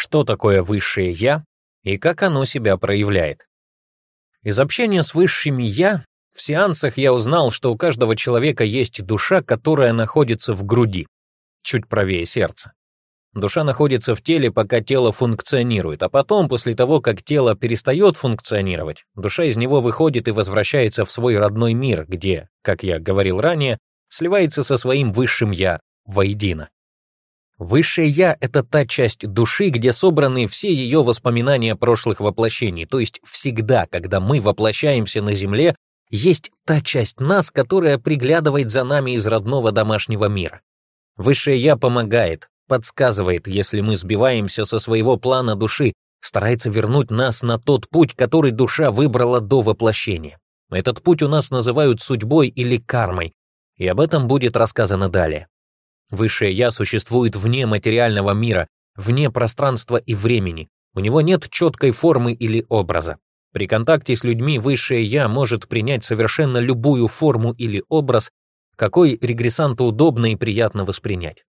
что такое высшее «я» и как оно себя проявляет. Из общения с высшими «я» в сеансах я узнал, что у каждого человека есть душа, которая находится в груди, чуть правее сердца. Душа находится в теле, пока тело функционирует, а потом, после того, как тело перестает функционировать, душа из него выходит и возвращается в свой родной мир, где, как я говорил ранее, сливается со своим высшим «я» воедино. Высшее «Я» — это та часть души, где собраны все ее воспоминания прошлых воплощений, то есть всегда, когда мы воплощаемся на Земле, есть та часть нас, которая приглядывает за нами из родного домашнего мира. Высшее «Я» помогает, подсказывает, если мы сбиваемся со своего плана души, старается вернуть нас на тот путь, который душа выбрала до воплощения. Этот путь у нас называют судьбой или кармой, и об этом будет рассказано далее. Высшее «Я» существует вне материального мира, вне пространства и времени. У него нет четкой формы или образа. При контакте с людьми Высшее «Я» может принять совершенно любую форму или образ, какой регрессанту удобно и приятно воспринять.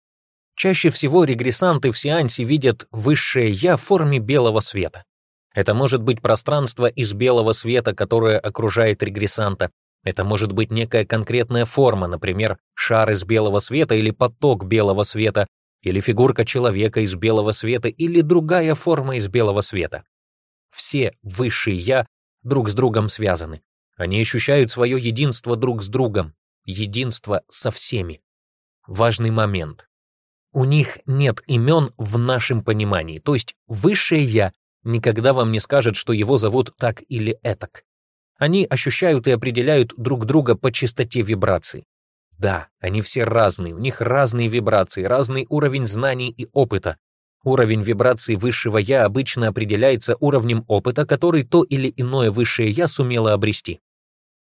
Чаще всего регрессанты в сеансе видят Высшее «Я» в форме белого света. Это может быть пространство из белого света, которое окружает регрессанта, это может быть некая конкретная форма, например, шар из белого света или поток белого света, или фигурка человека из белого света, или другая форма из белого света. Все высшие «я» друг с другом связаны. Они ощущают свое единство друг с другом, единство со всеми. Важный момент. У них нет имен в нашем понимании, то есть высшее «я» никогда вам не скажет, что его зовут так или этак. Они ощущают и определяют друг друга по частоте вибраций. Да, они все разные, у них разные вибрации, разный уровень знаний и опыта. Уровень вибраций высшего «я» обычно определяется уровнем опыта, который то или иное высшее «я» сумело обрести.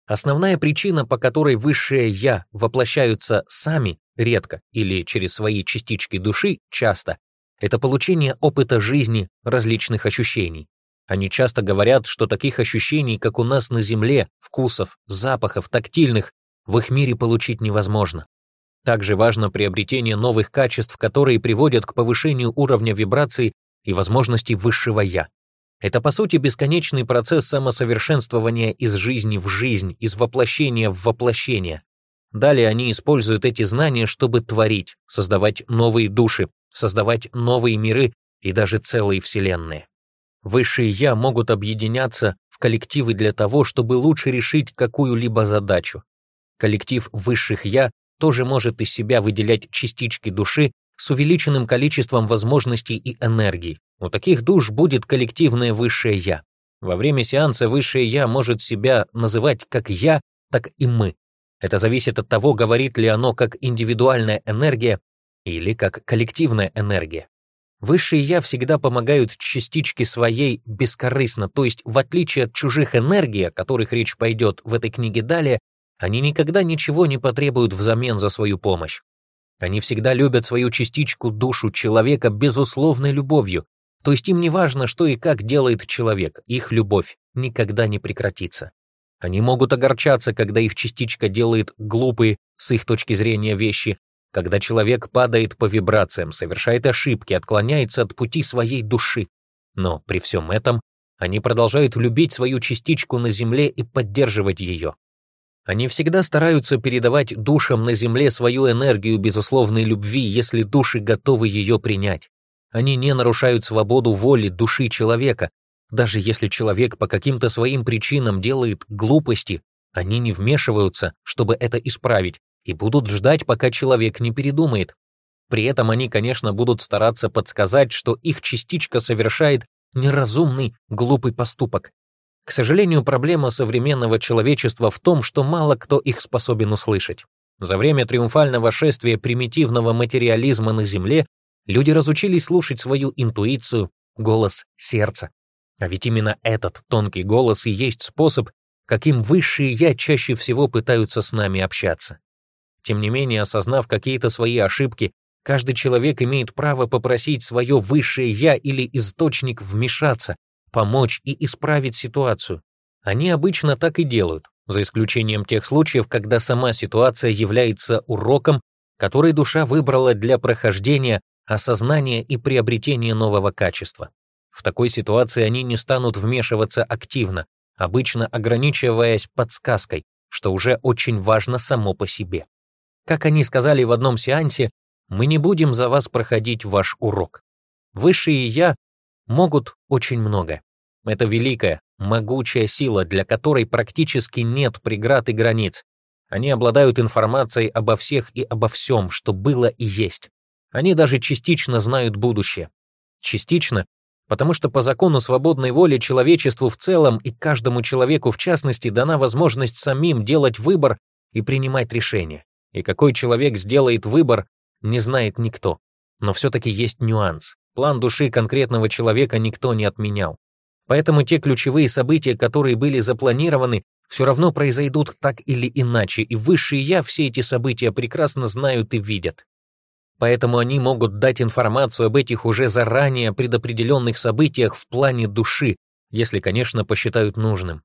Основная причина, по которой высшее «я» воплощаются сами редко или через свои частички души часто, это получение опыта жизни, различных ощущений. Они часто говорят, что таких ощущений, как у нас на Земле, вкусов, запахов, тактильных, в их мире получить невозможно. Также важно приобретение новых качеств, которые приводят к повышению уровня вибраций и возможностей высшего «я». Это, по сути, бесконечный процесс самосовершенствования из жизни в жизнь, из воплощения в воплощение. Далее они используют эти знания, чтобы творить, создавать новые души, создавать новые миры и даже целые вселенные. Высшие «я» могут объединяться в коллективы для того, чтобы лучше решить какую-либо задачу. Коллектив высших «я» тоже может из себя выделять частички души с увеличенным количеством возможностей и энергии. У таких душ будет коллективное высшее «я». Во время сеанса высшее «я» может себя называть как «я», так и «мы». Это зависит от того, говорит ли оно как индивидуальная энергия или как коллективная энергия. Высшие «я» всегда помогают частичке своей бескорыстно, то есть в отличие от чужих энергий, о которых речь пойдет в этой книге далее, они никогда ничего не потребуют взамен за свою помощь. Они всегда любят свою частичку, душу человека безусловной любовью, то есть им не важно, что и как делает человек, их любовь никогда не прекратится. Они могут огорчаться, когда их частичка делает глупые, с их точки зрения, вещи, когда человек падает по вибрациям, совершает ошибки, отклоняется от пути своей души. Но при всем этом они продолжают любить свою частичку на Земле и поддерживать ее. Они всегда стараются передавать душам на Земле свою энергию безусловной любви, если души готовы ее принять. Они не нарушают свободу воли души человека. Даже если человек по каким-то своим причинам делает глупости, они не вмешиваются, чтобы это исправить, и будут ждать, пока человек не передумает. При этом они, конечно, будут стараться подсказать, что их частичка совершает неразумный, глупый поступок. К сожалению, проблема современного человечества в том, что мало кто их способен услышать. За время триумфального шествия примитивного материализма на Земле люди разучились слушать свою интуицию, голос сердца. А ведь именно этот тонкий голос и есть способ, каким высшие «я» чаще всего пытаются с нами общаться. Тем не менее, осознав какие-то свои ошибки, каждый человек имеет право попросить свое высшее «я» или источник вмешаться, помочь и исправить ситуацию. Они обычно так и делают, за исключением тех случаев, когда сама ситуация является уроком, который душа выбрала для прохождения, осознания и приобретения нового качества. В такой ситуации они не станут вмешиваться активно, обычно ограничиваясь подсказкой, что уже очень важно само по себе. Как они сказали в одном сеансе, мы не будем за вас проходить ваш урок. Высшие «я» могут очень много. Это великая, могучая сила, для которой практически нет преград и границ. Они обладают информацией обо всех и обо всем, что было и есть. Они даже частично знают будущее. Частично, потому что по закону свободной воли человечеству в целом и каждому человеку в частности дана возможность самим делать выбор и принимать решения и какой человек сделает выбор, не знает никто. Но все-таки есть нюанс. План души конкретного человека никто не отменял. Поэтому те ключевые события, которые были запланированы, все равно произойдут так или иначе, и высшие я все эти события прекрасно знают и видят. Поэтому они могут дать информацию об этих уже заранее предопределенных событиях в плане души, если, конечно, посчитают нужным.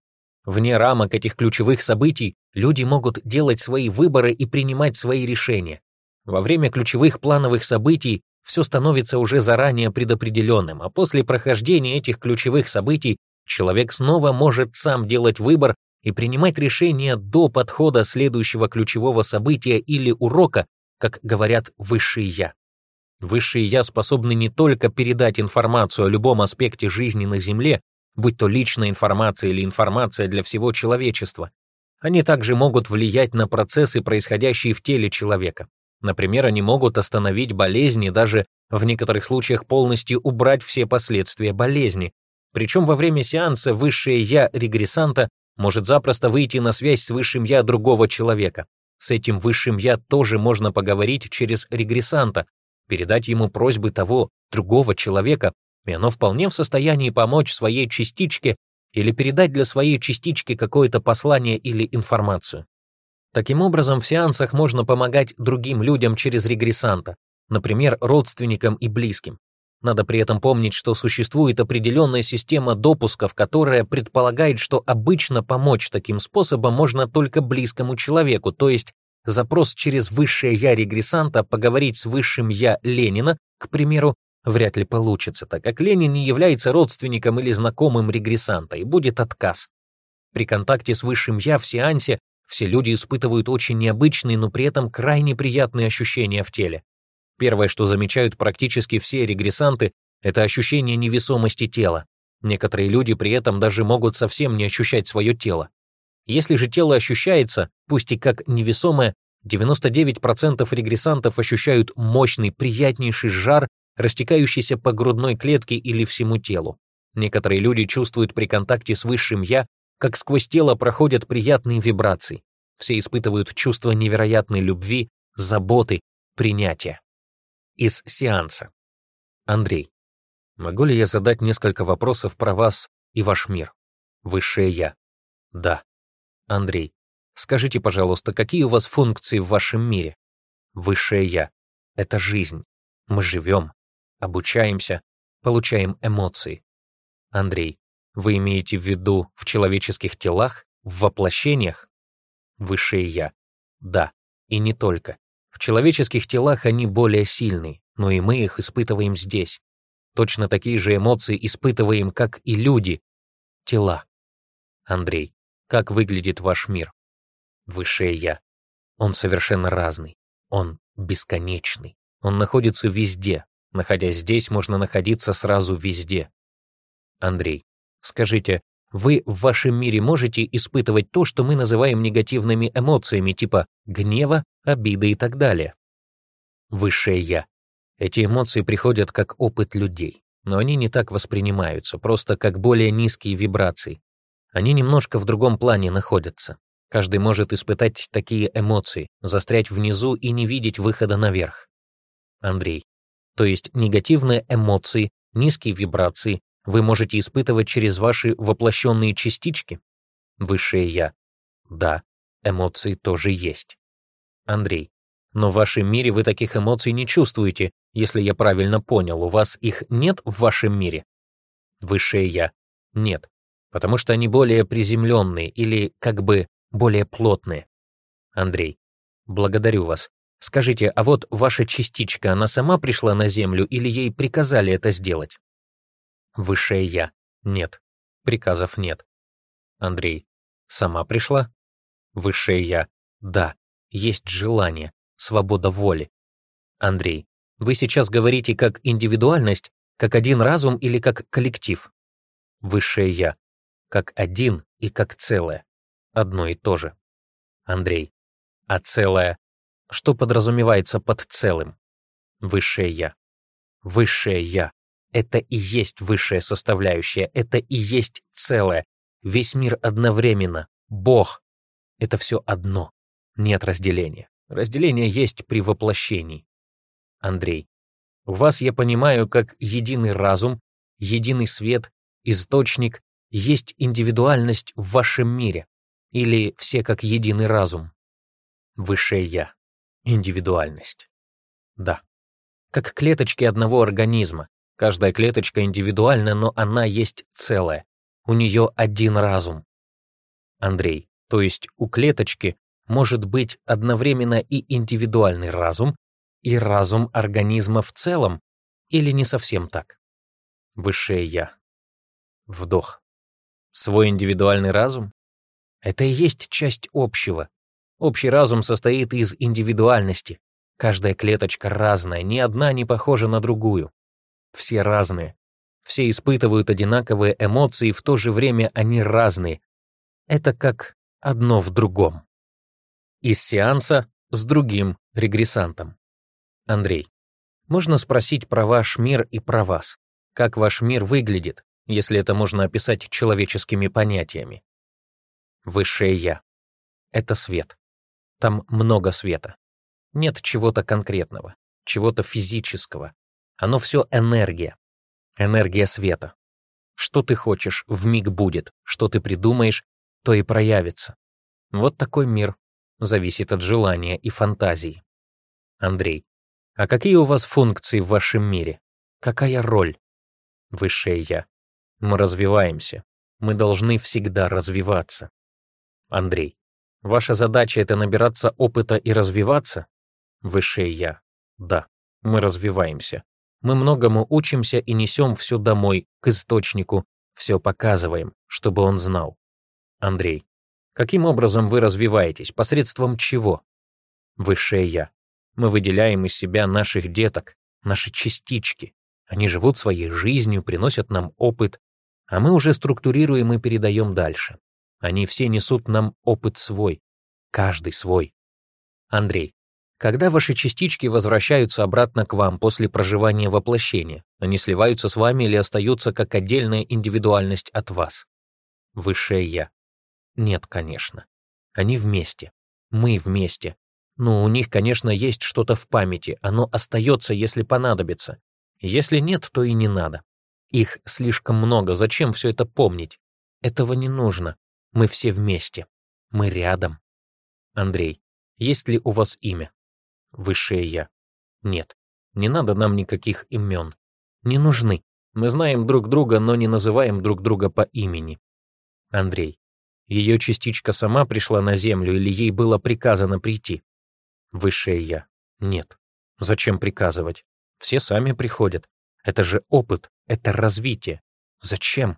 Вне рамок этих ключевых событий люди могут делать свои выборы и принимать свои решения. Во время ключевых плановых событий все становится уже заранее предопределенным, а после прохождения этих ключевых событий человек снова может сам делать выбор и принимать решения до подхода следующего ключевого события или урока, как говорят высшие «я». Высшие «я» способны не только передать информацию о любом аспекте жизни на Земле, будь то личная информация или информация для всего человечества. Они также могут влиять на процессы, происходящие в теле человека. Например, они могут остановить болезни, даже в некоторых случаях полностью убрать все последствия болезни. Причем во время сеанса высшее «я» регрессанта может запросто выйти на связь с высшим «я» другого человека. С этим высшим «я» тоже можно поговорить через регрессанта, передать ему просьбы того, другого человека, и оно вполне в состоянии помочь своей частичке или передать для своей частички какое-то послание или информацию. Таким образом, в сеансах можно помогать другим людям через регрессанта, например, родственникам и близким. Надо при этом помнить, что существует определенная система допусков, которая предполагает, что обычно помочь таким способом можно только близкому человеку, то есть запрос через высшее «я» регрессанта поговорить с высшим «я» Ленина, к примеру, Вряд ли получится, так как Ленин не является родственником или знакомым регрессанта, и будет отказ. При контакте с высшим «я» в сеансе все люди испытывают очень необычные, но при этом крайне приятные ощущения в теле. Первое, что замечают практически все регрессанты, это ощущение невесомости тела. Некоторые люди при этом даже могут совсем не ощущать свое тело. Если же тело ощущается, пусть и как невесомое, 99% регрессантов ощущают мощный, приятнейший жар растекающийся по грудной клетке или всему телу. Некоторые люди чувствуют при контакте с высшим «я», как сквозь тело проходят приятные вибрации. Все испытывают чувство невероятной любви, заботы, принятия. Из сеанса. Андрей, могу ли я задать несколько вопросов про вас и ваш мир? Высшее «я». Да. Андрей, скажите, пожалуйста, какие у вас функции в вашем мире? Высшее «я» — это жизнь. Мы живем обучаемся, получаем эмоции. Андрей, вы имеете в виду в человеческих телах, в воплощениях? Высшее Я. Да, и не только. В человеческих телах они более сильны, но и мы их испытываем здесь. Точно такие же эмоции испытываем, как и люди. Тела. Андрей, как выглядит ваш мир? Высшее Я. Он совершенно разный. Он бесконечный. Он находится везде, Находясь здесь, можно находиться сразу везде. Андрей, скажите, вы в вашем мире можете испытывать то, что мы называем негативными эмоциями типа гнева, обиды и так далее? Высшее «Я». Эти эмоции приходят как опыт людей, но они не так воспринимаются, просто как более низкие вибрации. Они немножко в другом плане находятся. Каждый может испытать такие эмоции, застрять внизу и не видеть выхода наверх. Андрей, то есть негативные эмоции, низкие вибрации, вы можете испытывать через ваши воплощенные частички? Высшее Я. Да, эмоции тоже есть. Андрей. Но в вашем мире вы таких эмоций не чувствуете, если я правильно понял, у вас их нет в вашем мире? Высшее Я. Нет, потому что они более приземленные или, как бы, более плотные. Андрей. Благодарю вас. Скажите, а вот ваша частичка, она сама пришла на Землю или ей приказали это сделать? Высшее Я. Нет. Приказов нет. Андрей. Сама пришла? Высшее Я. Да. Есть желание, свобода воли. Андрей. Вы сейчас говорите как индивидуальность, как один разум или как коллектив? Высшее Я. Как один и как целое. Одно и то же. Андрей. А целое что подразумевается под целым. Высшее «Я». Высшее «Я» — это и есть высшая составляющая, это и есть целое. Весь мир одновременно. Бог. Это все одно. Нет разделения. Разделение есть при воплощении. Андрей. у Вас я понимаю как единый разум, единый свет, источник, есть индивидуальность в вашем мире. Или все как единый разум. Высшее «Я» индивидуальность. Да. Как клеточки одного организма. Каждая клеточка индивидуальна, но она есть целая. У нее один разум. Андрей, то есть у клеточки может быть одновременно и индивидуальный разум, и разум организма в целом, или не совсем так? Высшее Я. Вдох. Свой индивидуальный разум? Это и есть часть общего, Общий разум состоит из индивидуальности. Каждая клеточка разная, ни одна не похожа на другую. Все разные. Все испытывают одинаковые эмоции, в то же время они разные. Это как одно в другом. Из сеанса с другим регрессантом. Андрей, можно спросить про ваш мир и про вас? Как ваш мир выглядит, если это можно описать человеческими понятиями? Высшее «Я» — это свет. Там много света. Нет чего-то конкретного, чего-то физического. Оно все энергия. Энергия света. Что ты хочешь, в миг будет. Что ты придумаешь, то и проявится. Вот такой мир. Зависит от желания и фантазии. Андрей. А какие у вас функции в вашем мире? Какая роль? Высшее Я. Мы развиваемся. Мы должны всегда развиваться. Андрей. Ваша задача — это набираться опыта и развиваться? Высшее Я. Да, мы развиваемся. Мы многому учимся и несем все домой, к источнику, все показываем, чтобы он знал. Андрей. Каким образом вы развиваетесь? Посредством чего? Высшее Я. Мы выделяем из себя наших деток, наши частички. Они живут своей жизнью, приносят нам опыт, а мы уже структурируем и передаем дальше. Они все несут нам опыт свой, каждый свой. Андрей, когда ваши частички возвращаются обратно к вам после проживания воплощения, они сливаются с вами или остаются как отдельная индивидуальность от вас? Высшее Я. Нет, конечно. Они вместе. Мы вместе. Но у них, конечно, есть что-то в памяти, оно остается, если понадобится. Если нет, то и не надо. Их слишком много, зачем все это помнить? Этого не нужно. Мы все вместе. Мы рядом. Андрей, есть ли у вас имя? Высшее я. Нет. Не надо нам никаких имен. Не нужны. Мы знаем друг друга, но не называем друг друга по имени. Андрей. Ее частичка сама пришла на Землю или ей было приказано прийти? Высшее я. Нет. Зачем приказывать? Все сами приходят. Это же опыт, это развитие. Зачем?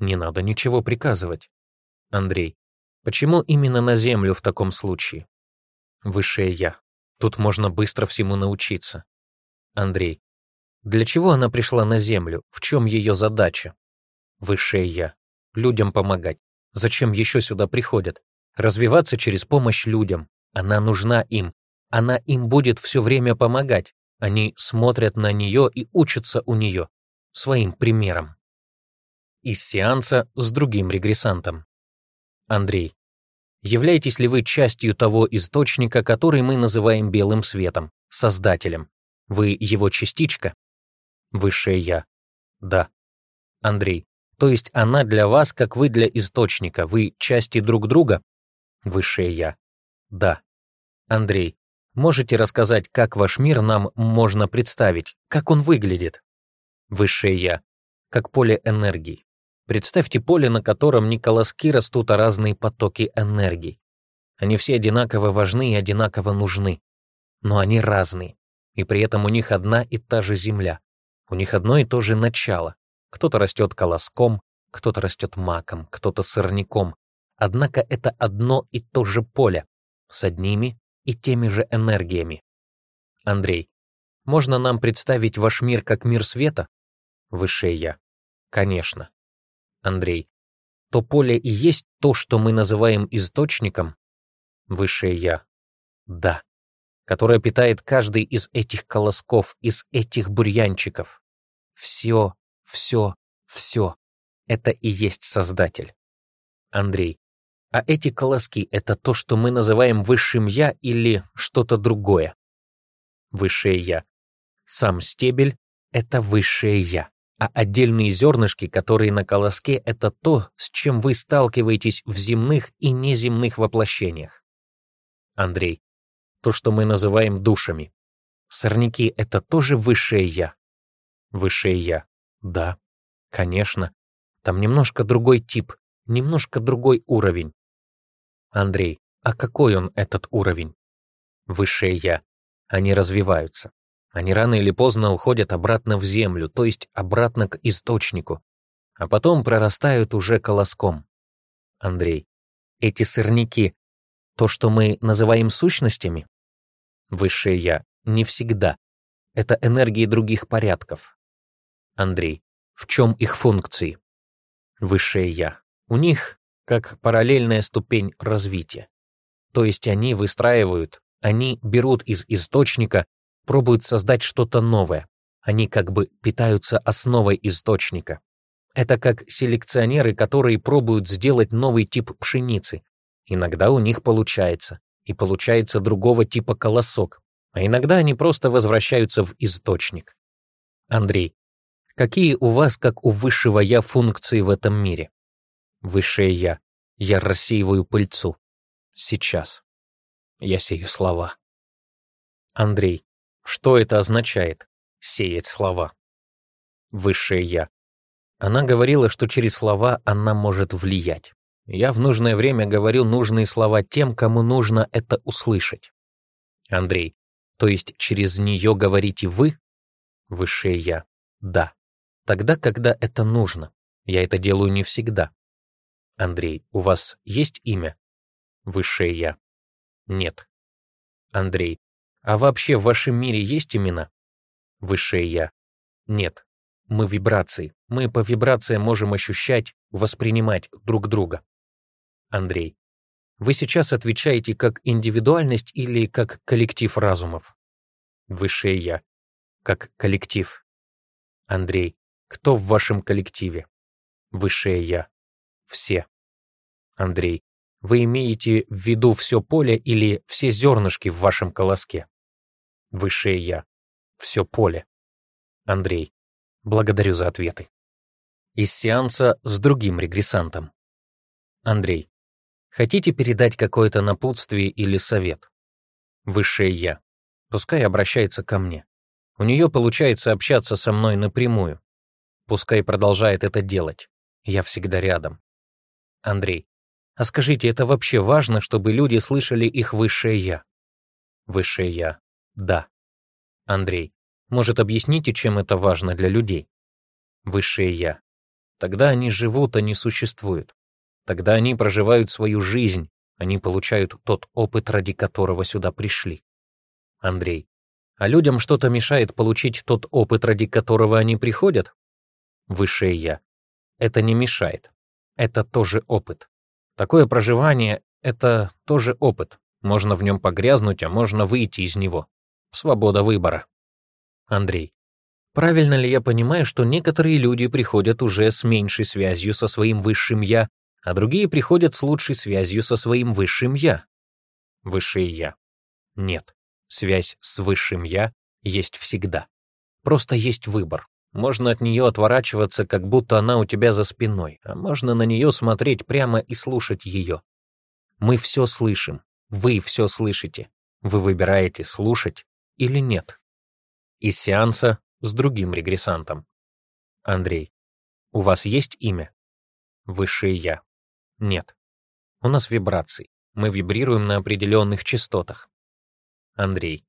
Не надо ничего приказывать. Андрей. Почему именно на Землю в таком случае? Высшее Я. Тут можно быстро всему научиться. Андрей. Для чего она пришла на Землю? В чем ее задача? Высшее Я. Людям помогать. Зачем еще сюда приходят? Развиваться через помощь людям. Она нужна им. Она им будет все время помогать. Они смотрят на нее и учатся у нее. Своим примером. Из сеанса с другим регрессантом. Андрей. Являетесь ли вы частью того источника, который мы называем белым светом, Создателем? Вы его частичка? Высшее Я. Да. Андрей. То есть она для вас, как вы для источника, вы части друг друга? Высшее Я. Да. Андрей. Можете рассказать, как ваш мир нам можно представить? Как он выглядит? Высшее Я. Как поле энергии. Представьте поле, на котором не колоски растут, а разные потоки энергии. Они все одинаково важны и одинаково нужны. Но они разные. И при этом у них одна и та же земля. У них одно и то же начало. Кто-то растет колоском, кто-то растет маком, кто-то сорняком. Однако это одно и то же поле. С одними и теми же энергиями. Андрей, можно нам представить ваш мир как мир света? Высшее Я. Конечно. Андрей, — то поле и есть то, что мы называем источником? Высшее Я. Да. Которое питает каждый из этих колосков, из этих бурьянчиков. Все, все, все. Это и есть Создатель. Андрей. А эти колоски — это то, что мы называем Высшим Я или что-то другое? Высшее Я. Сам стебель — это Высшее Я. А отдельные зернышки, которые на колоске, это то, с чем вы сталкиваетесь в земных и неземных воплощениях. Андрей. То, что мы называем душами. Сорняки — это тоже высшее «я». Высшее «я». Да, конечно. Там немножко другой тип, немножко другой уровень. Андрей. А какой он, этот уровень? Высшее «я». Они развиваются. Они рано или поздно уходят обратно в землю, то есть обратно к источнику, а потом прорастают уже колоском. Андрей. Эти сорняки — то, что мы называем сущностями? Высшее Я. Не всегда. Это энергии других порядков. Андрей. В чем их функции? Высшее Я. У них как параллельная ступень развития. То есть они выстраивают, они берут из источника пробуют создать что-то новое. Они как бы питаются основой источника. Это как селекционеры, которые пробуют сделать новый тип пшеницы. Иногда у них получается, и получается другого типа колосок, а иногда они просто возвращаются в источник. Андрей, какие у вас, как у высшего «я», функции в этом мире? Высшее «я». Я рассеиваю пыльцу. Сейчас. Я сею слова. Андрей, что это означает — сеять слова? Высшее «Я». Она говорила, что через слова она может влиять. Я в нужное время говорю нужные слова тем, кому нужно это услышать. Андрей, то есть через нее говорите вы? Высшее «Я». Да. Тогда, когда это нужно. Я это делаю не всегда. Андрей, у вас есть имя? Высшее «Я». Нет. Андрей, а вообще в вашем мире есть имена? Высшее Я. Нет. Мы вибрации. Мы по вибрациям можем ощущать, воспринимать друг друга. Андрей. Вы сейчас отвечаете как индивидуальность или как коллектив разумов? Высшее Я. Как коллектив. Андрей. Кто в вашем коллективе? Высшее Я. Все. Андрей. Вы имеете в виду все поле или все зернышки в вашем колоске? Выше я. Все поле. Андрей. Благодарю за ответы. Из сеанса с другим регрессантом. Андрей. Хотите передать какое-то напутствие или совет? Высшее Я. Пускай обращается ко мне. У нее получается общаться со мной напрямую. Пускай продолжает это делать. Я всегда рядом. Андрей. А скажите, это вообще важно, чтобы люди слышали их Высшее Я? Высшее Я. Да. Андрей, может, объясните, чем это важно для людей? Высшее Я. Тогда они живут, а не существуют. Тогда они проживают свою жизнь, они получают тот опыт, ради которого сюда пришли. Андрей. А людям что-то мешает получить тот опыт, ради которого они приходят? Высшее Я. Это не мешает. Это тоже опыт. Такое проживание — это тоже опыт. Можно в нем погрязнуть, а можно выйти из него свобода выбора. Андрей. Правильно ли я понимаю, что некоторые люди приходят уже с меньшей связью со своим высшим «я», а другие приходят с лучшей связью со своим высшим «я»? Высшее «я». Нет. Связь с высшим «я» есть всегда. Просто есть выбор. Можно от нее отворачиваться, как будто она у тебя за спиной, а можно на нее смотреть прямо и слушать ее. Мы все слышим, вы все слышите. Вы выбираете слушать или нет. Из сеанса с другим регрессантом. Андрей. У вас есть имя? Высшее Я. Нет. У нас вибрации. Мы вибрируем на определенных частотах. Андрей.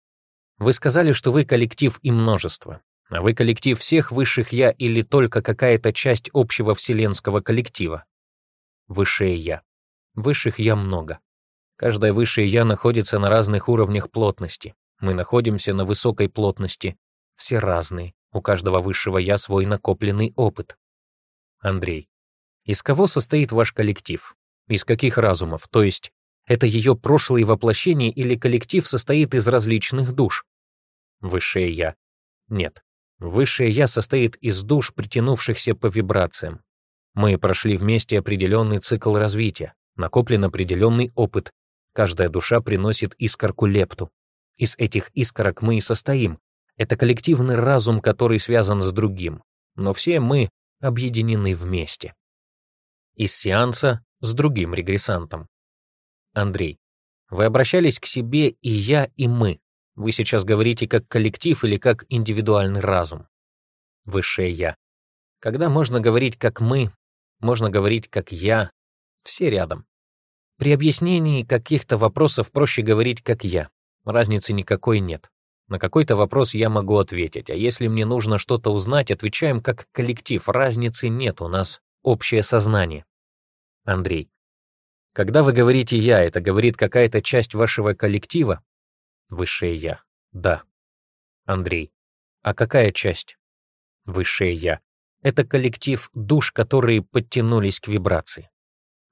Вы сказали, что вы коллектив и множество. А вы коллектив всех высших «я» или только какая-то часть общего вселенского коллектива? Высшее «я». Высших «я» много. Каждое высшее «я» находится на разных уровнях плотности. Мы находимся на высокой плотности. Все разные. У каждого высшего я свой накопленный опыт. Андрей. Из кого состоит ваш коллектив? Из каких разумов? То есть, это ее прошлые воплощения или коллектив состоит из различных душ? Высшее я. Нет. Высшее я состоит из душ, притянувшихся по вибрациям. Мы прошли вместе определенный цикл развития, накоплен определенный опыт. Каждая душа приносит искорку лепту. Из этих искорок мы и состоим. Это коллективный разум, который связан с другим. Но все мы объединены вместе. Из сеанса с другим регрессантом. Андрей. Вы обращались к себе и я, и мы. Вы сейчас говорите как коллектив или как индивидуальный разум. Высшее «я». Когда можно говорить как «мы», можно говорить как «я», все рядом. При объяснении каких-то вопросов проще говорить как «я». Разницы никакой нет. На какой-то вопрос я могу ответить, а если мне нужно что-то узнать, отвечаем как коллектив. Разницы нет, у нас общее сознание. Андрей. Когда вы говорите «я», это говорит какая-то часть вашего коллектива? Высшее «я». Да. Андрей. А какая часть? Высшее «я». Это коллектив душ, которые подтянулись к вибрации.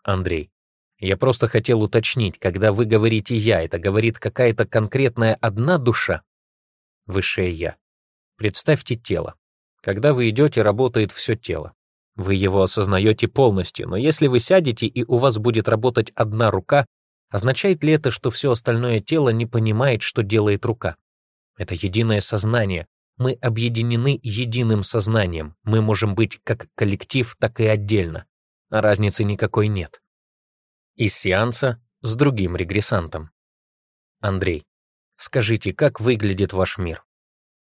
Андрей. Я просто хотел уточнить, когда вы говорите «я», это говорит какая-то конкретная одна душа? Высшее «я». Представьте тело. Когда вы идете, работает все тело. Вы его осознаете полностью, но если вы сядете и у вас будет работать одна рука, означает ли это, что все остальное тело не понимает, что делает рука? Это единое сознание. Мы объединены единым сознанием. Мы можем быть как коллектив, так и отдельно. А разницы никакой нет из сеанса с другим регрессантом. Андрей, скажите, как выглядит ваш мир?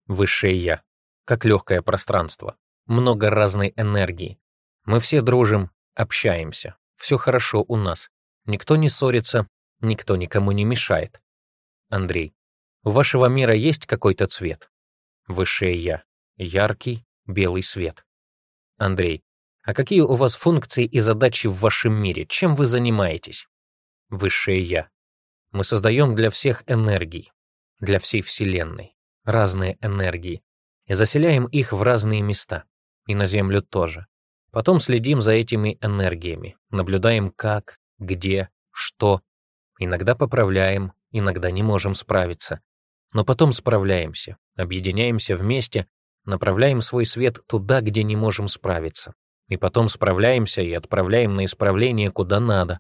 Высшее Я, как легкое пространство, много разной энергии. Мы все дружим, общаемся, все хорошо у нас, никто не ссорится, никто никому не мешает. Андрей, у вашего мира есть какой-то цвет? Высшее Я, яркий, белый свет. Андрей, а какие у вас функции и задачи в вашем мире? Чем вы занимаетесь? Высшее Я. Мы создаем для всех энергии, для всей Вселенной, разные энергии, и заселяем их в разные места, и на Землю тоже. Потом следим за этими энергиями, наблюдаем как, где, что. Иногда поправляем, иногда не можем справиться. Но потом справляемся, объединяемся вместе, направляем свой свет туда, где не можем справиться и потом справляемся и отправляем на исправление куда надо.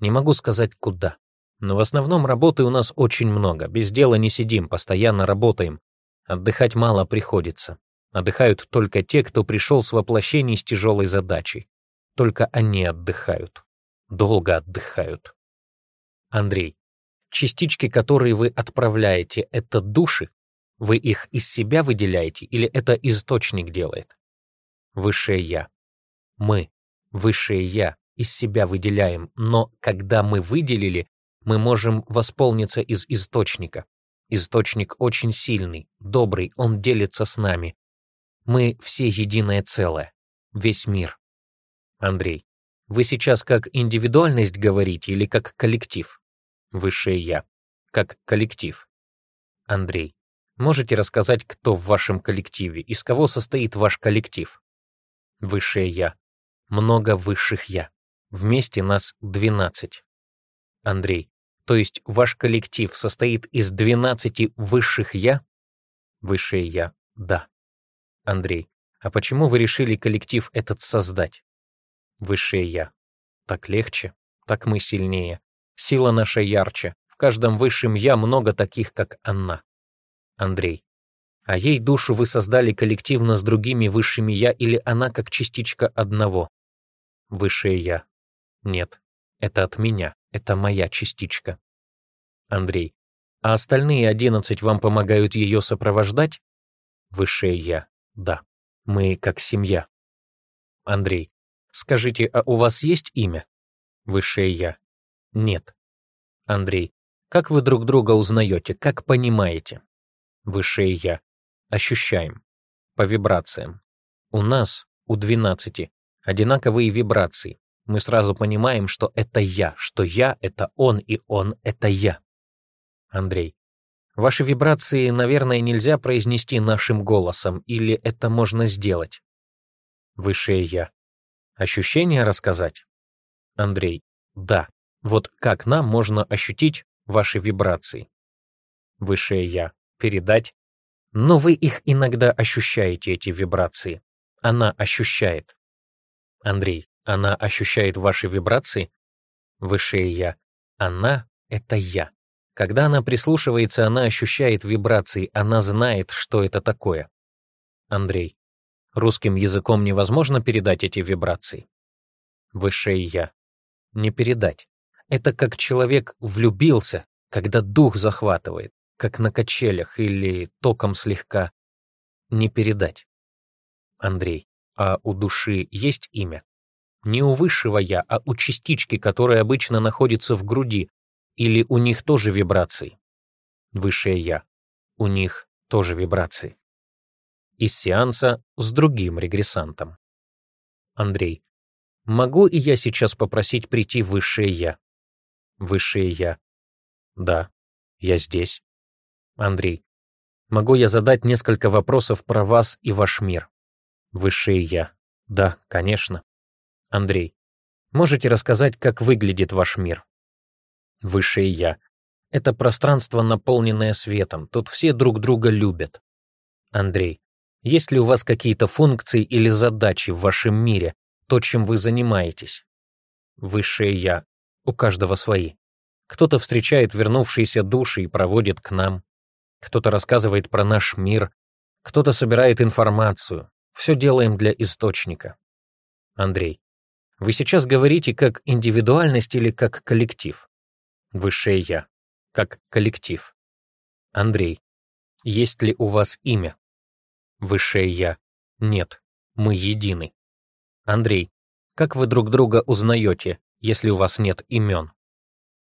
Не могу сказать куда. Но в основном работы у нас очень много, без дела не сидим, постоянно работаем. Отдыхать мало приходится. Отдыхают только те, кто пришел с воплощений с тяжелой задачей. Только они отдыхают. Долго отдыхают. Андрей, частички, которые вы отправляете, это души? Вы их из себя выделяете или это источник делает? Высшее Я мы, высшее Я, из себя выделяем, но когда мы выделили, мы можем восполниться из источника. Источник очень сильный, добрый, он делится с нами. Мы все единое целое, весь мир. Андрей, вы сейчас как индивидуальность говорите или как коллектив? Высшее Я. Как коллектив. Андрей, можете рассказать, кто в вашем коллективе, из кого состоит ваш коллектив? Высшее Я много высших «я». Вместе нас 12. Андрей, то есть ваш коллектив состоит из 12 высших «я»? Высшее «я» — да. Андрей, а почему вы решили коллектив этот создать? Высшее «я». Так легче, так мы сильнее. Сила наша ярче. В каждом высшем «я» много таких, как Анна. Андрей, а ей душу вы создали коллективно с другими высшими «я» или она как частичка одного? Высшее Я. Нет, это от меня, это моя частичка. Андрей. А остальные одиннадцать вам помогают ее сопровождать? Высшее Я. Да. Мы как семья. Андрей. Скажите, а у вас есть имя? Высшее Я. Нет. Андрей. Как вы друг друга узнаете, как понимаете? Высшее Я. Ощущаем. По вибрациям. У нас, у двенадцати, одинаковые вибрации. Мы сразу понимаем, что это я, что я — это он, и он — это я. Андрей. Ваши вибрации, наверное, нельзя произнести нашим голосом, или это можно сделать? Высшее Я. Ощущения рассказать? Андрей. Да. Вот как нам можно ощутить ваши вибрации? Высшее Я. Передать? Но вы их иногда ощущаете, эти вибрации. Она ощущает. Андрей, она ощущает ваши вибрации? Высшее Я. Она — это я. Когда она прислушивается, она ощущает вибрации, она знает, что это такое. Андрей. Русским языком невозможно передать эти вибрации. Высшее Я. Не передать. Это как человек влюбился, когда дух захватывает, как на качелях или током слегка. Не передать. Андрей а у души есть имя? Не у высшего «я», а у частички, которая обычно находится в груди, или у них тоже вибрации? Высшее «я». У них тоже вибрации. Из сеанса с другим регрессантом. Андрей. Могу и я сейчас попросить прийти высшее «я»? Высшее «я». Да, я здесь. Андрей. Могу я задать несколько вопросов про вас и ваш мир? Высший я. Да, конечно. Андрей. Можете рассказать, как выглядит ваш мир? Высший я. Это пространство, наполненное светом. Тут все друг друга любят. Андрей. Есть ли у вас какие-то функции или задачи в вашем мире, то, чем вы занимаетесь? Высшее Я. У каждого свои. Кто-то встречает вернувшиеся души и проводит к нам. Кто-то рассказывает про наш мир. Кто-то собирает информацию. Все делаем для источника. Андрей. Вы сейчас говорите как индивидуальность или как коллектив? Высшее «Я». Как коллектив. Андрей. Есть ли у вас имя? Высшее «Я». Нет. Мы едины. Андрей. Как вы друг друга узнаете, если у вас нет имен?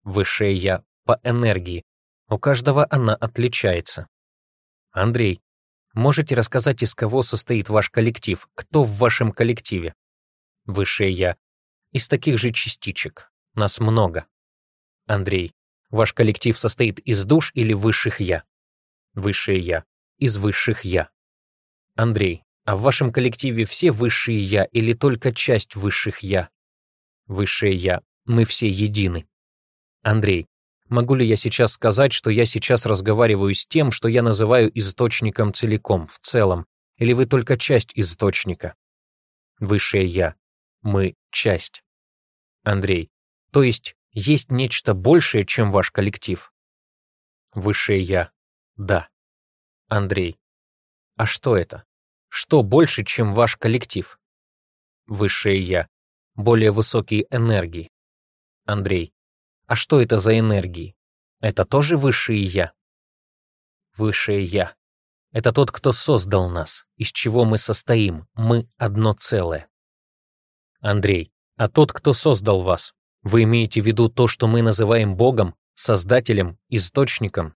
Высшее «Я» по энергии. У каждого она отличается. Андрей. Можете рассказать, из кого состоит ваш коллектив, кто в вашем коллективе? Высшее Я. Из таких же частичек. Нас много. Андрей. Ваш коллектив состоит из душ или высших Я? Высшее Я. Из высших Я. Андрей. А в вашем коллективе все высшие Я или только часть высших Я? Высшее Я. Мы все едины. Андрей. Могу ли я сейчас сказать, что я сейчас разговариваю с тем, что я называю источником целиком, в целом, или вы только часть источника? Высшее Я. Мы — часть. Андрей. То есть есть нечто большее, чем ваш коллектив? Высшее Я. Да. Андрей. А что это? Что больше, чем ваш коллектив? Высшее Я. Более высокие энергии. Андрей. А что это за энергии? Это тоже высшее «я». Высшее «я» — это тот, кто создал нас, из чего мы состоим, мы одно целое. Андрей, а тот, кто создал вас, вы имеете в виду то, что мы называем Богом, Создателем, Источником?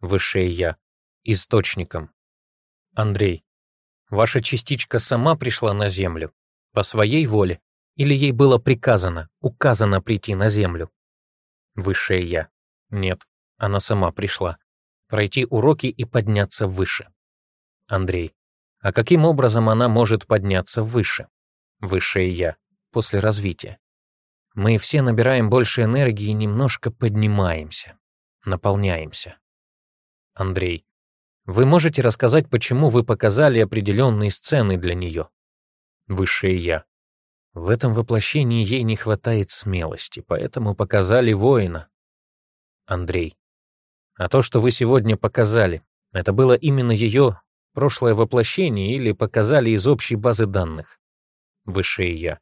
Высшее «я» — Источником. Андрей, ваша частичка сама пришла на Землю, по своей воле, или ей было приказано, указано прийти на Землю? Выше я. Нет, она сама пришла. Пройти уроки и подняться выше. Андрей. А каким образом она может подняться выше? Выше я. После развития. Мы все набираем больше энергии и немножко поднимаемся. Наполняемся. Андрей. Вы можете рассказать, почему вы показали определенные сцены для нее? Высшее Я. В этом воплощении ей не хватает смелости, поэтому показали воина. Андрей. А то, что вы сегодня показали, это было именно ее прошлое воплощение или показали из общей базы данных? Высшее я.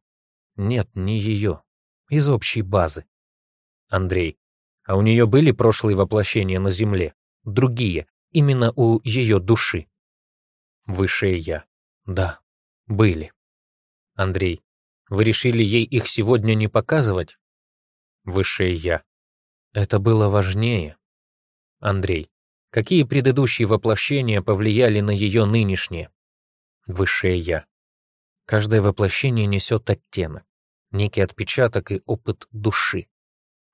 Нет, не ее. Из общей базы. Андрей. А у нее были прошлые воплощения на Земле? Другие, именно у ее души. Высшее я. Да, были. Андрей. Вы решили ей их сегодня не показывать? Высшее Я. Это было важнее. Андрей. Какие предыдущие воплощения повлияли на ее нынешнее? Высшее Я. Каждое воплощение несет оттенок, некий отпечаток и опыт души.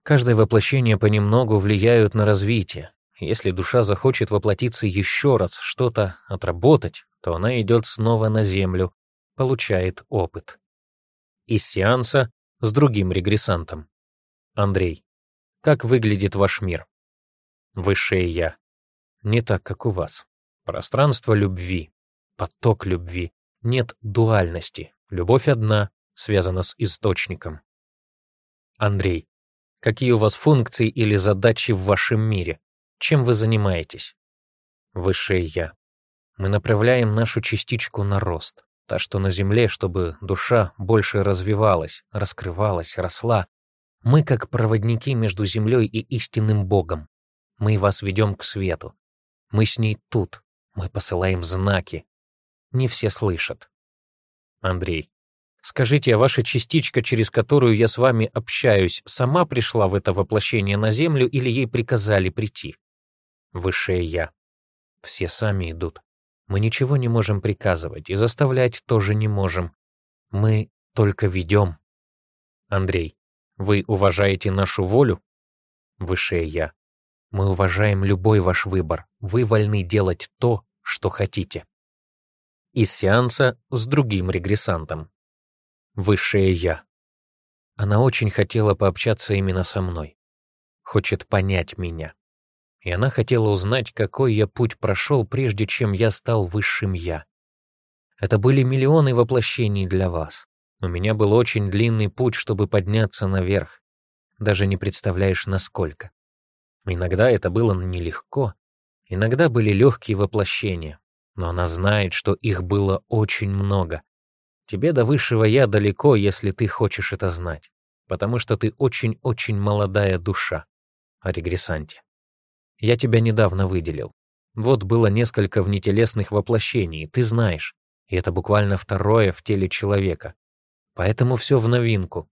Каждое воплощение понемногу влияют на развитие. Если душа захочет воплотиться еще раз, что-то отработать, то она идет снова на Землю, получает опыт из сеанса с другим регрессантом. Андрей, как выглядит ваш мир? Высшее Я. Не так, как у вас. Пространство любви, поток любви. Нет дуальности. Любовь одна, связана с источником. Андрей, какие у вас функции или задачи в вашем мире? Чем вы занимаетесь? Высшее Я. Мы направляем нашу частичку на рост та, что на земле, чтобы душа больше развивалась, раскрывалась, росла. Мы как проводники между землей и истинным Богом. Мы вас ведем к свету. Мы с ней тут. Мы посылаем знаки. Не все слышат. Андрей. Скажите, а ваша частичка, через которую я с вами общаюсь, сама пришла в это воплощение на землю или ей приказали прийти? Высшее Я. Все сами идут. Мы ничего не можем приказывать и заставлять тоже не можем. Мы только ведем. Андрей, вы уважаете нашу волю? Высшее Я. Мы уважаем любой ваш выбор. Вы вольны делать то, что хотите. Из сеанса с другим регрессантом. Высшее Я. Она очень хотела пообщаться именно со мной. Хочет понять меня и она хотела узнать, какой я путь прошел, прежде чем я стал высшим «я». Это были миллионы воплощений для вас. У меня был очень длинный путь, чтобы подняться наверх. Даже не представляешь, насколько. Иногда это было нелегко, иногда были легкие воплощения, но она знает, что их было очень много. Тебе до высшего «я» далеко, если ты хочешь это знать, потому что ты очень-очень молодая душа о регрессанте. Я тебя недавно выделил. Вот было несколько внетелесных воплощений, ты знаешь. И это буквально второе в теле человека. Поэтому все в новинку.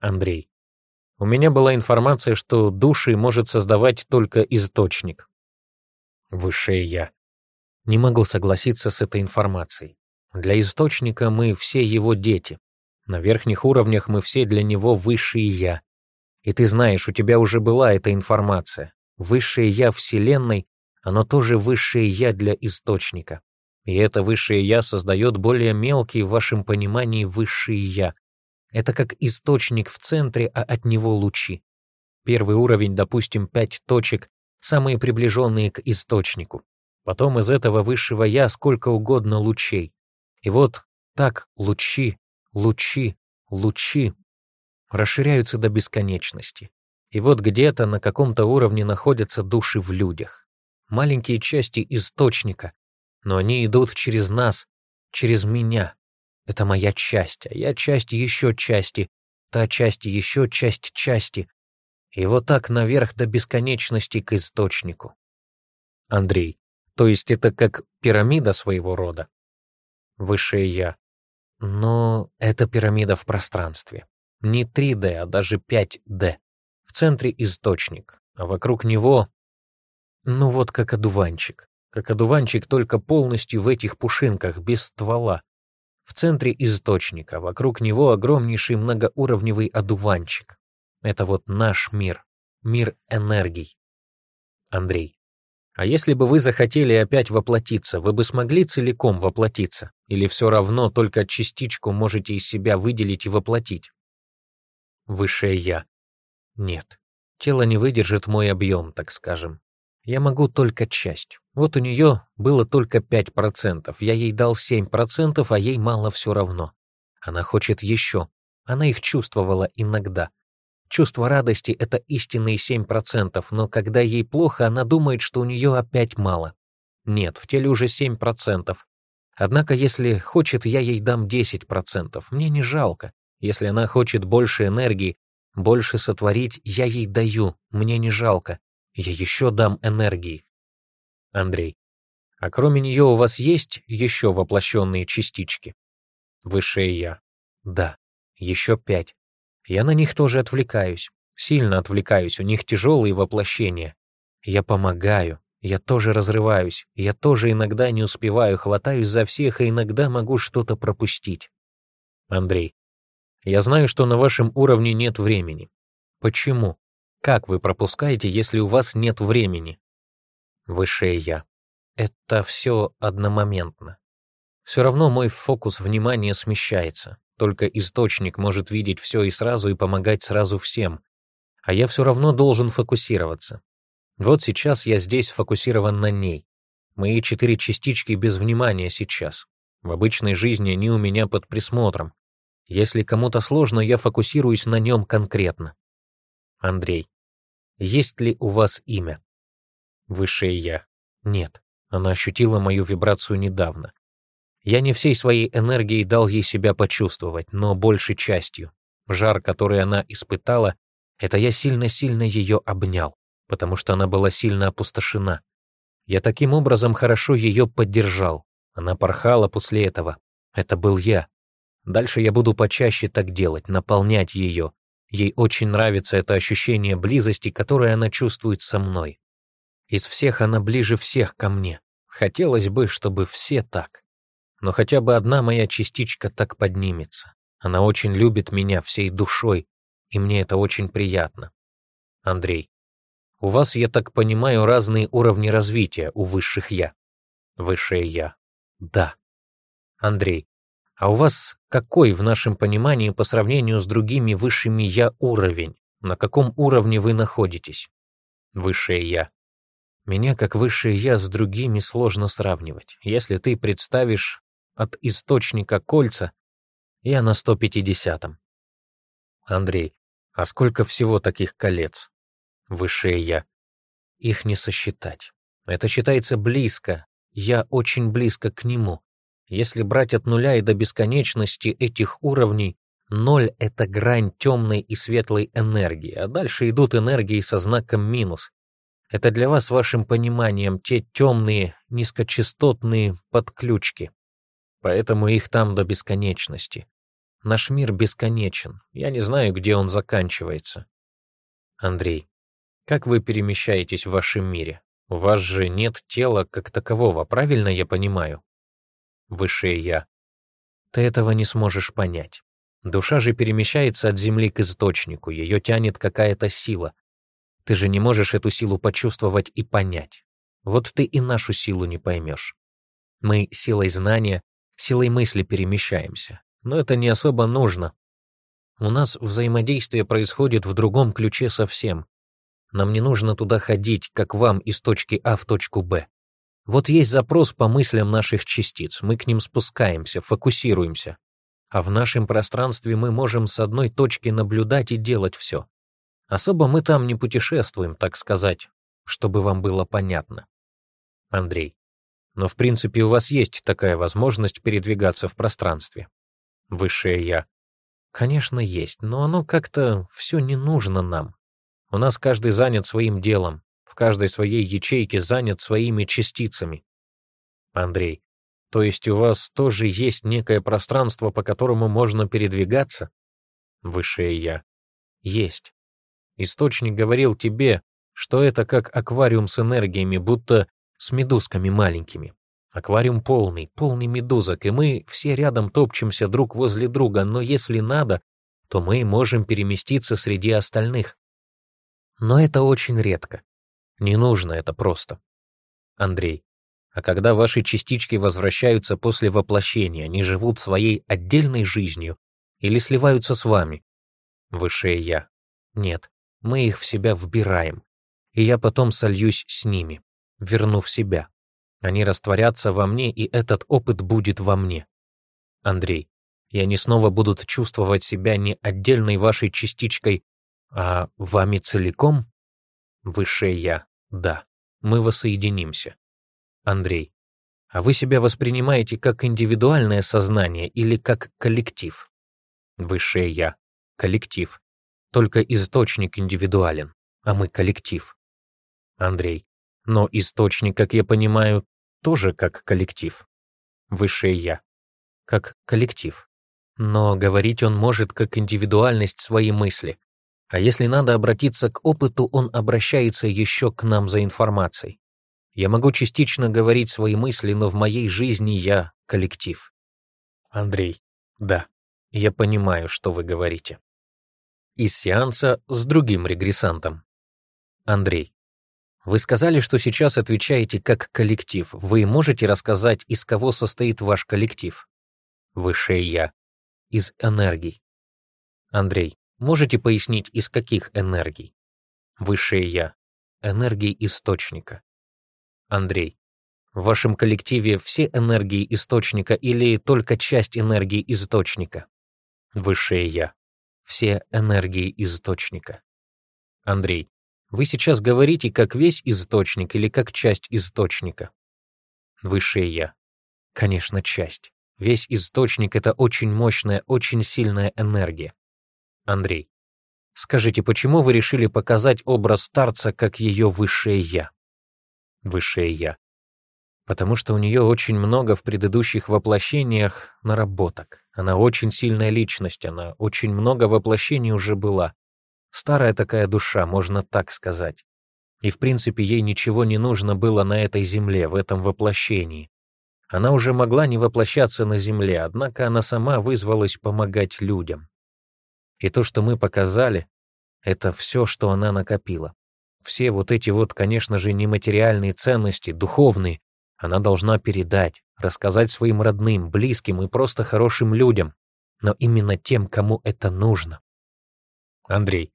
Андрей. У меня была информация, что души может создавать только источник. Высшее Я. Не могу согласиться с этой информацией. Для источника мы все его дети. На верхних уровнях мы все для него высшие Я. И ты знаешь, у тебя уже была эта информация. Высшее Я Вселенной, оно тоже Высшее Я для Источника. И это Высшее Я создает более мелкие в вашем понимании Высшие Я. Это как источник в центре, а от него лучи. Первый уровень, допустим, пять точек, самые приближенные к источнику. Потом из этого Высшего Я сколько угодно лучей. И вот так лучи, лучи, лучи расширяются до бесконечности. И вот где-то на каком-то уровне находятся души в людях. Маленькие части источника, но они идут через нас, через меня. Это моя часть, а я часть еще части, та часть еще часть части. И вот так наверх до бесконечности к источнику. Андрей, то есть это как пирамида своего рода? Высшее Я. Но это пирамида в пространстве. Не 3D, а даже 5D. В центре источник, а вокруг него... Ну вот как одуванчик. Как одуванчик, только полностью в этих пушинках, без ствола. В центре источника, вокруг него огромнейший многоуровневый одуванчик. Это вот наш мир, мир энергий. Андрей. А если бы вы захотели опять воплотиться, вы бы смогли целиком воплотиться? Или все равно только частичку можете из себя выделить и воплотить? Высшее Я. Нет. Тело не выдержит мой объем, так скажем. Я могу только часть. Вот у нее было только 5%. Я ей дал 7%, а ей мало все равно. Она хочет еще. Она их чувствовала иногда. Чувство радости — это истинные 7%, но когда ей плохо, она думает, что у нее опять мало. Нет, в теле уже 7%. Однако, если хочет, я ей дам 10%. Мне не жалко. Если она хочет больше энергии, больше сотворить я ей даю, мне не жалко. Я еще дам энергии. Андрей. А кроме нее у вас есть еще воплощенные частички? Высшее я. Да, еще пять. Я на них тоже отвлекаюсь. Сильно отвлекаюсь, у них тяжелые воплощения. Я помогаю, я тоже разрываюсь, я тоже иногда не успеваю, хватаюсь за всех и иногда могу что-то пропустить. Андрей. Я знаю, что на вашем уровне нет времени. Почему? Как вы пропускаете, если у вас нет времени? Высшее Я. Это все одномоментно. Все равно мой фокус внимания смещается. Только источник может видеть все и сразу и помогать сразу всем. А я все равно должен фокусироваться. Вот сейчас я здесь фокусирован на ней. Мои четыре частички без внимания сейчас. В обычной жизни они у меня под присмотром. Если кому-то сложно, я фокусируюсь на нем конкретно. Андрей. Есть ли у вас имя? Высшее Я. Нет. Она ощутила мою вибрацию недавно. Я не всей своей энергией дал ей себя почувствовать, но большей частью. Жар, который она испытала, это я сильно-сильно ее обнял, потому что она была сильно опустошена. Я таким образом хорошо ее поддержал. Она порхала после этого. Это был я. Дальше я буду почаще так делать, наполнять ее. Ей очень нравится это ощущение близости, которое она чувствует со мной. Из всех она ближе всех ко мне. Хотелось бы, чтобы все так. Но хотя бы одна моя частичка так поднимется. Она очень любит меня всей душой, и мне это очень приятно. Андрей, у вас, я так понимаю, разные уровни развития у высших «я». Высшее «я». Да. Андрей, а у вас какой в нашем понимании по сравнению с другими высшими «я» уровень? На каком уровне вы находитесь? Высшее «я». Меня как высшее «я» с другими сложно сравнивать. Если ты представишь от источника кольца, я на 150-м. Андрей, а сколько всего таких колец? Высшее «я». Их не сосчитать. Это считается близко. Я очень близко к нему. Если брать от нуля и до бесконечности этих уровней, ноль — это грань темной и светлой энергии, а дальше идут энергии со знаком минус. Это для вас, вашим пониманием, те темные, низкочастотные подключки. Поэтому их там до бесконечности. Наш мир бесконечен. Я не знаю, где он заканчивается. Андрей, как вы перемещаетесь в вашем мире? У вас же нет тела как такового, правильно я понимаю? выше я. Ты этого не сможешь понять. Душа же перемещается от земли к источнику, ее тянет какая-то сила. Ты же не можешь эту силу почувствовать и понять. Вот ты и нашу силу не поймешь. Мы силой знания, силой мысли перемещаемся, но это не особо нужно. У нас взаимодействие происходит в другом ключе совсем. Нам не нужно туда ходить, как вам, из точки А в точку Б. Вот есть запрос по мыслям наших частиц, мы к ним спускаемся, фокусируемся. А в нашем пространстве мы можем с одной точки наблюдать и делать все. Особо мы там не путешествуем, так сказать, чтобы вам было понятно. Андрей. Но в принципе у вас есть такая возможность передвигаться в пространстве. Высшее Я. Конечно, есть, но оно как-то все не нужно нам. У нас каждый занят своим делом, в каждой своей ячейке занят своими частицами. Андрей, то есть у вас тоже есть некое пространство, по которому можно передвигаться? Высшее Я. Есть. Источник говорил тебе, что это как аквариум с энергиями, будто с медузками маленькими. Аквариум полный, полный медузок, и мы все рядом топчемся друг возле друга, но если надо, то мы можем переместиться среди остальных. Но это очень редко. Не нужно это просто. Андрей, а когда ваши частички возвращаются после воплощения, они живут своей отдельной жизнью или сливаются с вами? Высшее Я. Нет, мы их в себя вбираем, и я потом сольюсь с ними, верну в себя. Они растворятся во мне, и этот опыт будет во мне. Андрей, и они снова будут чувствовать себя не отдельной вашей частичкой, а вами целиком? Высшее Я. Да, мы воссоединимся. Андрей, а вы себя воспринимаете как индивидуальное сознание или как коллектив? Высшее «я» — коллектив. Только источник индивидуален, а мы — коллектив. Андрей, но источник, как я понимаю, тоже как коллектив. Высшее «я». Как коллектив. Но говорить он может как индивидуальность своей мысли, а если надо обратиться к опыту, он обращается еще к нам за информацией. Я могу частично говорить свои мысли, но в моей жизни я коллектив. Андрей, да, я понимаю, что вы говорите. Из сеанса с другим регрессантом. Андрей, вы сказали, что сейчас отвечаете как коллектив. Вы можете рассказать, из кого состоит ваш коллектив? Выше я. Из энергий. Андрей, Можете пояснить, из каких энергий? Высшее Я. Энергии источника. Андрей. В вашем коллективе все энергии источника или только часть энергии источника? Высшее Я. Все энергии источника. Андрей. Вы сейчас говорите как весь источник или как часть источника? Высшее Я. Конечно, часть. Весь источник — это очень мощная, очень сильная энергия. Андрей. Скажите, почему вы решили показать образ старца как ее высшее «я»? Высшее «я». Потому что у нее очень много в предыдущих воплощениях наработок. Она очень сильная личность, она очень много воплощений уже была. Старая такая душа, можно так сказать. И в принципе ей ничего не нужно было на этой земле, в этом воплощении. Она уже могла не воплощаться на земле, однако она сама вызвалась помогать людям. И то, что мы показали, это все, что она накопила. Все вот эти вот, конечно же, нематериальные ценности, духовные, она должна передать, рассказать своим родным, близким и просто хорошим людям, но именно тем, кому это нужно. Андрей,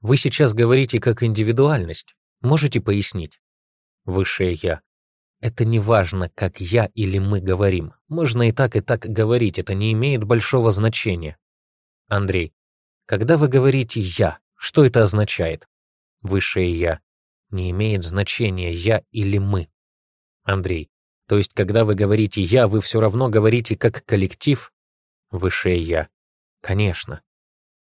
вы сейчас говорите как индивидуальность. Можете пояснить? Высшее «Я». Это не важно, как я или мы говорим. Можно и так, и так говорить, это не имеет большого значения. Андрей, когда вы говорите «я», что это означает? Высшее «я» не имеет значения «я» или «мы». Андрей, то есть когда вы говорите «я», вы все равно говорите как коллектив? Высшее «я». Конечно.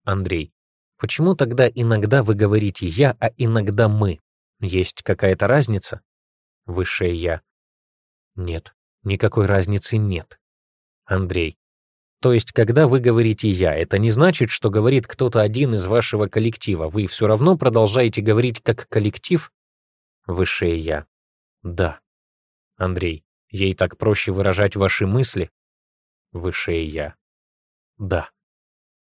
Андрей, почему тогда иногда вы говорите «я», а иногда «мы»? Есть какая-то разница? Высшее «я». Нет, никакой разницы нет. Андрей, то есть, когда вы говорите «я», это не значит, что говорит кто-то один из вашего коллектива. Вы все равно продолжаете говорить как коллектив «высшее я». Да. Андрей, ей так проще выражать ваши мысли. «Высшее я». Да.